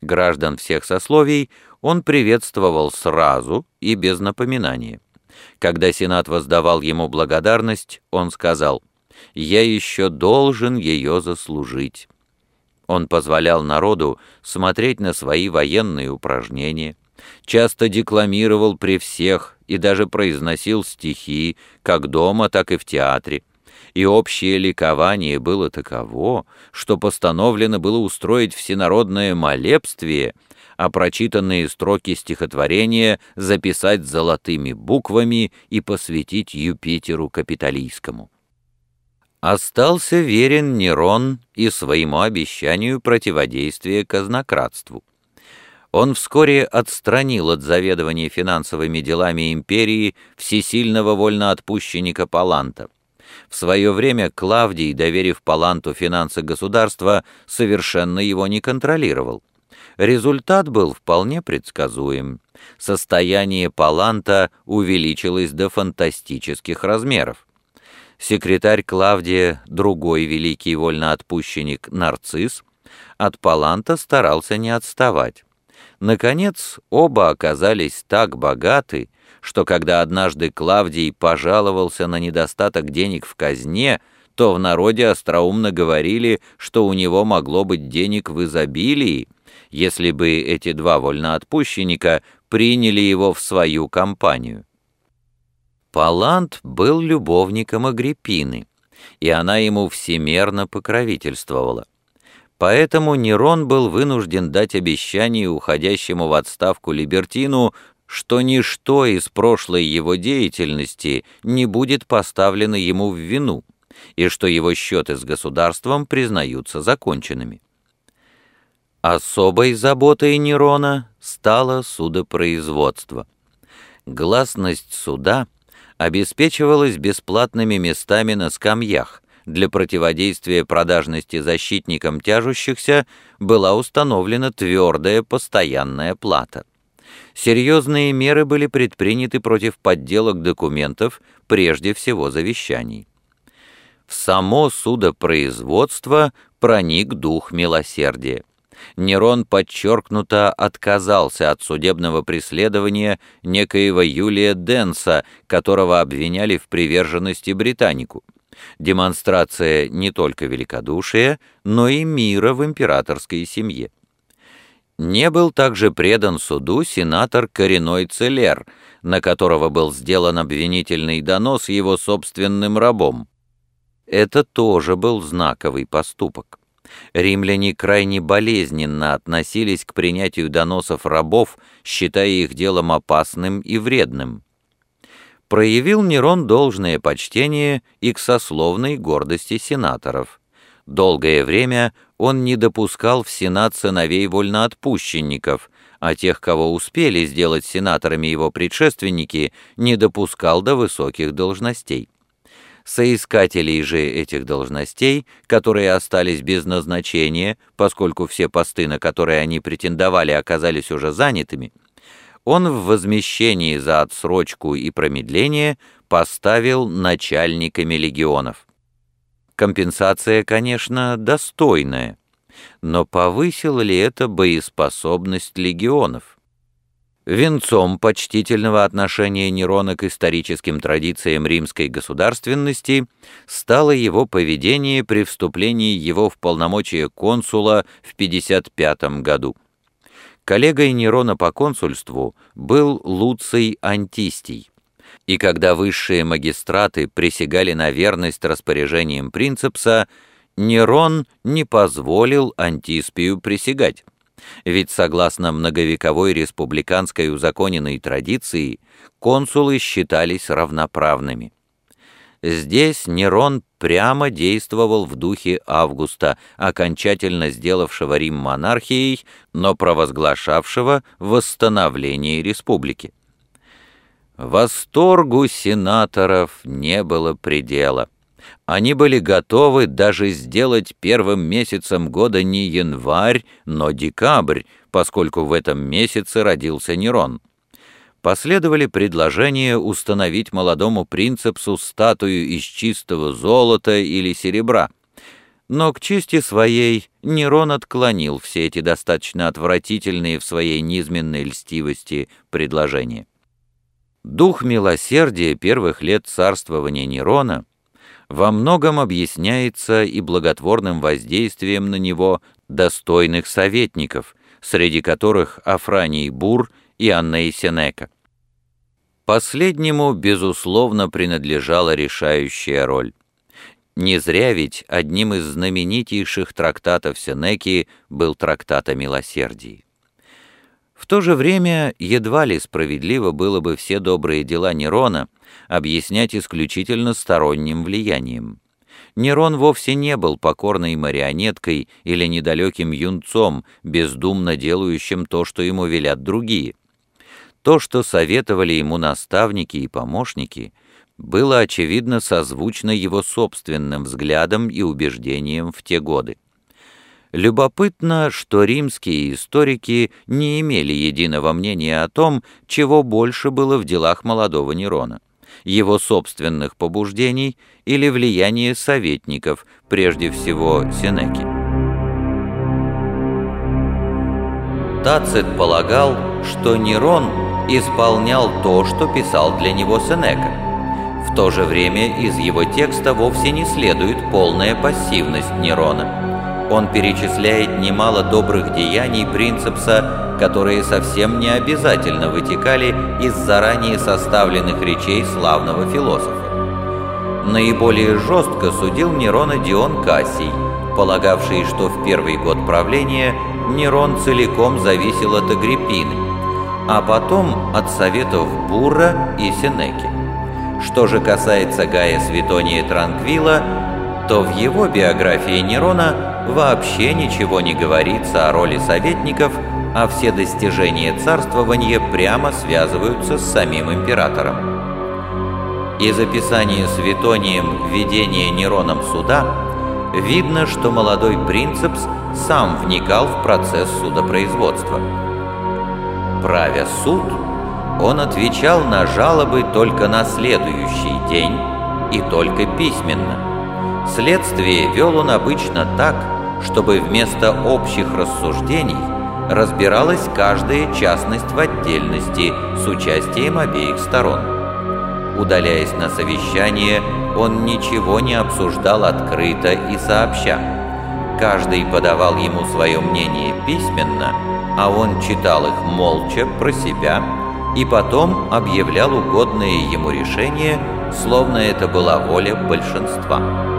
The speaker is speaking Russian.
Граждан всех сословий он приветствовал сразу и без напоминания. Когда Сенат воздавал ему благодарность, он сказал «Я еще должен ее заслужить». Он позволял народу смотреть на свои военные упражнения, часто декламировал при всех и даже произносил стихи, как дома, так и в театре. И общее ликование было таково, что постановлено было устроить всенародное молебствие, а прочитанные строки стихотворения записать золотыми буквами и посвятить Юпитеру Капитолийскому. Остался верен Нерон и своему обещанию противодействия казнократству. Он вскоре отстранил от заведования финансовыми делами империи всесильного вольноотпущенника Паланта. В свое время Клавдий, доверив Паланту финансы государства, совершенно его не контролировал. Результат был вполне предсказуем. Состояние Паланта увеличилось до фантастических размеров. Секретарь Клавдия, другой великий вольноотпущенник Нарцисс, от Паланта старался не отставать. Наконец, оба оказались так богаты, что когда однажды Клавдий пожаловался на недостаток денег в казне, то в народе остроумно говорили, что у него могло быть денег в изобилии, если бы эти два вольноотпущенника приняли его в свою компанию. Палант был любовником Агриппины, и она ему всемерно покровительствовала. Поэтому Нерон был вынужден дать обещание уходящему в отставку Либертину, что ничто из прошлой его деятельности не будет поставлено ему в вину, и что его счеты с государством признаются законченными. Особой заботой Нерона стало судопроизводство. Гласность суда обеспечивалась бесплатными местами на скамьях, для противодействия продажности защитникам тяжущихся была установлена твердая постоянная плата. Серьезные меры были предприняты против подделок документов, прежде всего завещаний. В само судопроизводство проник дух милосердия. Нерон подчеркнуто отказался от судебного преследования некоего Юлия Денса, которого обвиняли в приверженности Британику демонстрация не только великодушия, но и мира в императорской семье. Не был также предан суду сенатор Коренной Целер, на которого был сделан обвинительный донос его собственным рабом. Это тоже был знаковый поступок. Римляне крайне болезненно относились к принятию доносов рабов, считая их делом опасным и вредным проявил Нерон должное почтение и к сословной гордости сенаторов. Долгое время он не допускал в Сенат сыновей вольноотпущенников, а тех, кого успели сделать сенаторами его предшественники, не допускал до высоких должностей. Соискателей же этих должностей, которые остались без назначения, поскольку все посты, на которые они претендовали, оказались уже занятыми, он в возмещении за отсрочку и промедление поставил начальниками легионов. Компенсация, конечно, достойная, но повысила ли это боеспособность легионов? Венцом почтительного отношения Нерона к историческим традициям римской государственности стало его поведение при вступлении его в полномочия консула в 55 году. Коллегой Нерона по консульству был Луций Антистий. И когда высшие магистраты присягали на верность распоряжениям принцепса, Нерон не позволил Антиспию присягать. Ведь согласно многовековой республиканской узаконенной традиции, консулы считались равноправными. Здесь Нерон прямо действовал в духе Августа, окончательно сделавшего Рим монархией, но провозглашавшего восстановление республики. Восторгу сенаторов не было предела. Они были готовы даже сделать первым месяцем года не январь, но декабрь, поскольку в этом месяце родился Нерон последовали предложения установить молодому принцепсу статую из чистого золота или серебра, Но к чести своей Нерон отклонил все эти достаточно отвратительные в своей низменной льстивости предложения. Дух милосердия первых лет царствования Нерона во многом объясняется и благотворным воздействием на него достойных советников, среди которых Афраний Бур и Анней Сенека. Последнему, безусловно, принадлежала решающая роль. Не зря ведь одним из знаменитейших трактатов Сенеки был трактат о милосердии. В то же время едва ли справедливо было бы все добрые дела Нерона объяснять исключительно сторонним влиянием. Нерон вовсе не был покорной марионеткой или недалеким юнцом, бездумно делающим то, что ему велят другие. То, что советовали ему наставники и помощники, было, очевидно, созвучно его собственным взглядам и убеждениям в те годы. Любопытно, что римские историки не имели единого мнения о том, чего больше было в делах молодого Нерона его собственных побуждений или влияние советников, прежде всего Сенеки. Тацит полагал, что Нерон исполнял то, что писал для него Сенека. В то же время из его текста вовсе не следует полная пассивность Нерона. Он перечисляет немало добрых деяний Принцепса которые совсем не обязательно вытекали из заранее составленных речей славного философа. Наиболее жестко судил Нерона Дион Кассий, полагавший, что в первый год правления Нерон целиком зависел от Агриппины, а потом от советов Бура и Сенеки. Что же касается Гая Светония Транквила, то в его биографии Нерона вообще ничего не говорится о роли советников – а все достижения царствования прямо связываются с самим императором. Из описания Светонием введения Нероном суда видно, что молодой принцепс сам вникал в процесс судопроизводства. Правя суд, он отвечал на жалобы только на следующий день и только письменно. Следствие вел он обычно так, чтобы вместо общих рассуждений разбиралась каждая частность в отдельности с участием обеих сторон. Удаляясь на совещание, он ничего не обсуждал открыто и сообща. Каждый подавал ему свое мнение письменно, а он читал их молча про себя и потом объявлял угодное ему решение, словно это была воля большинства.